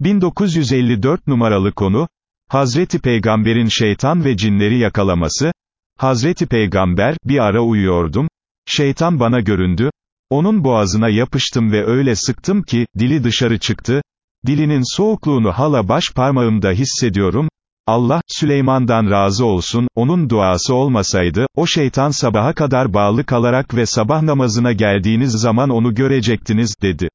1954 numaralı konu, Hazreti Peygamber'in şeytan ve cinleri yakalaması, Hazreti Peygamber, bir ara uyuyordum, şeytan bana göründü, onun boğazına yapıştım ve öyle sıktım ki, dili dışarı çıktı, dilinin soğukluğunu hala baş parmağımda hissediyorum, Allah, Süleyman'dan razı olsun, onun duası olmasaydı, o şeytan sabaha kadar bağlı kalarak ve sabah namazına geldiğiniz zaman onu görecektiniz, dedi.